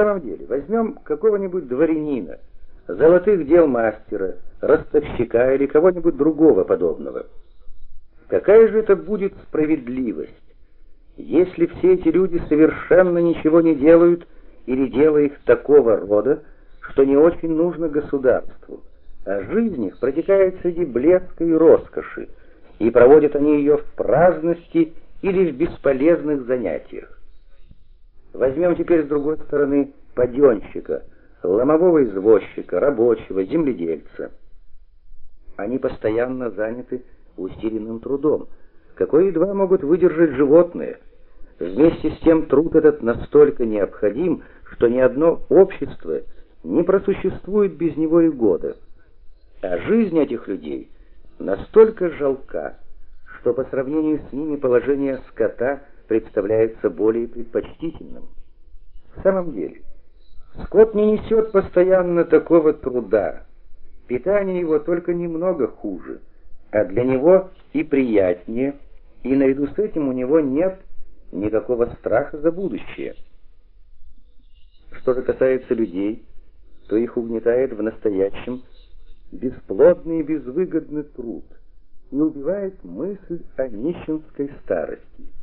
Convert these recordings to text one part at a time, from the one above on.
самом деле, возьмем какого-нибудь дворянина, золотых дел мастера, ростовщика или кого-нибудь другого подобного. Какая же это будет справедливость, если все эти люди совершенно ничего не делают или делают их такого рода, что не очень нужно государству, а жизнь их протекает среди блеска и роскоши, и проводят они ее в праздности или в бесполезных занятиях. Возьмем теперь с другой стороны паденщика, ломового извозчика, рабочего, земледельца. Они постоянно заняты усиленным трудом, какой едва могут выдержать животные. Вместе с тем труд этот настолько необходим, что ни одно общество не просуществует без него и года. А жизнь этих людей настолько жалка, что по сравнению с ними положение скота представляется более предпочтительным. В самом деле, скот не несет постоянно такого труда. Питание его только немного хуже, а для него и приятнее, и наряду с этим у него нет никакого страха за будущее. Что же касается людей, то их угнетает в настоящем бесплодный и безвыгодный труд и убивает мысль о нищенской старости.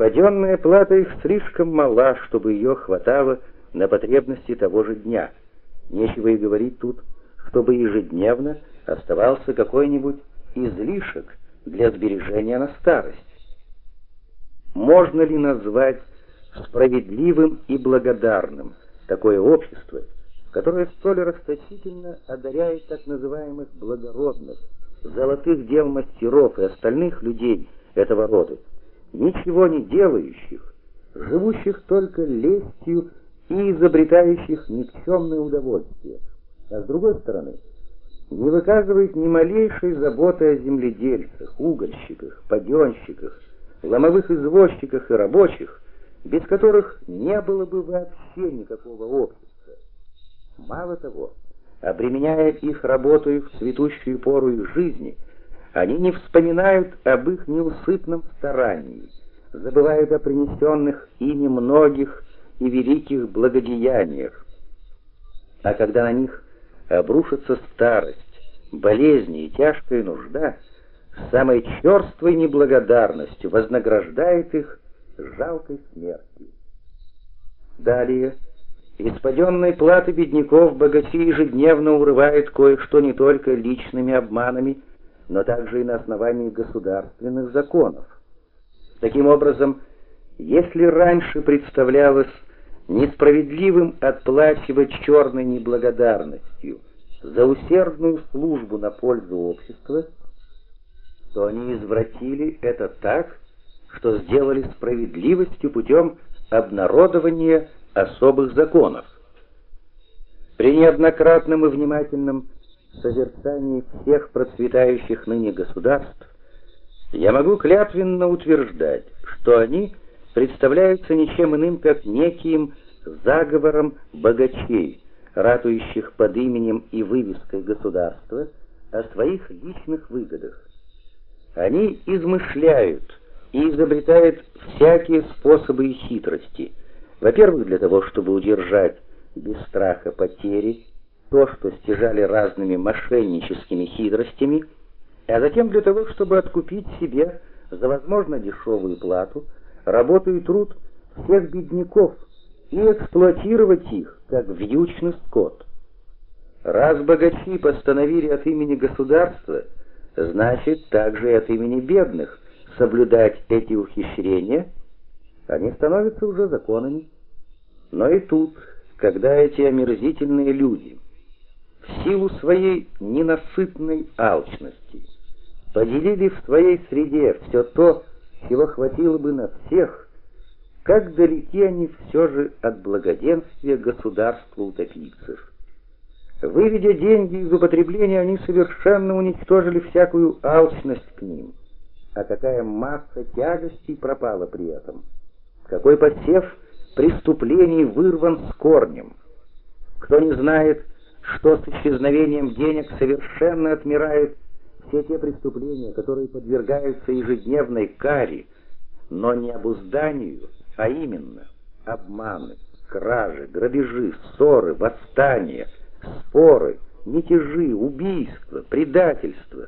Паденная плата их слишком мала, чтобы ее хватало на потребности того же дня. Нечего и говорить тут, чтобы ежедневно оставался какой-нибудь излишек для сбережения на старость. Можно ли назвать справедливым и благодарным такое общество, которое столь расточительно одаряет так называемых благородных, золотых дел мастеров и остальных людей этого рода, ничего не делающих, живущих только лестью и изобретающих никчемное удовольствие, а с другой стороны, не выказывает ни малейшей заботы о земледельцах, угольщиках, паденщиках, ломовых извозчиках и рабочих, без которых не было бы вообще никакого общества. Мало того, обременяя их работой в цветущую пору их жизни, они не вспоминают об их неусыпном старании, забывают о принесенных ими многих и великих благодеяниях. А когда на них обрушится старость, болезни и тяжкая нужда, самой черствой неблагодарностью вознаграждает их жалкой смертью. Далее, из платы бедняков богачи ежедневно урывают кое-что не только личными обманами, но также и на основании государственных законов. Таким образом, если раньше представлялось несправедливым отплачивать черной неблагодарностью за усердную службу на пользу общества, то они извратили это так, что сделали справедливостью путем обнародования особых законов. При неоднократном и внимательном созерцании всех процветающих ныне государств я могу клятвенно утверждать, что они представляются ничем иным, как неким заговором богачей, ратующих под именем и вывеской государства о своих личных выгодах. Они измышляют и изобретают всякие способы и хитрости, во-первых, для того, чтобы удержать без страха потери то, что стяжали разными мошенническими хитростями, а затем для того, чтобы откупить себе за возможно дешевую плату работу и труд всех бедняков и эксплуатировать их, как вьючный скот. Раз богачи постановили от имени государства, значит также и от имени бедных соблюдать эти ухищрения, они становятся уже законами. Но и тут, когда эти омерзительные люди в силу своей ненасытной алчности поделили в своей среде все то, чего хватило бы на всех, как далеки они все же от благоденствия государства утопийцев. Выведя деньги из употребления, они совершенно уничтожили всякую алчность к ним. А какая масса тягостей пропала при этом. Какой посев преступлений вырван с корнем. Кто не знает, что с исчезновением денег совершенно отмирают все те преступления, которые подвергаются ежедневной каре, но не обузданию, а именно обманы, кражи, грабежи, ссоры, восстания, споры, мятежи, убийства, предательства,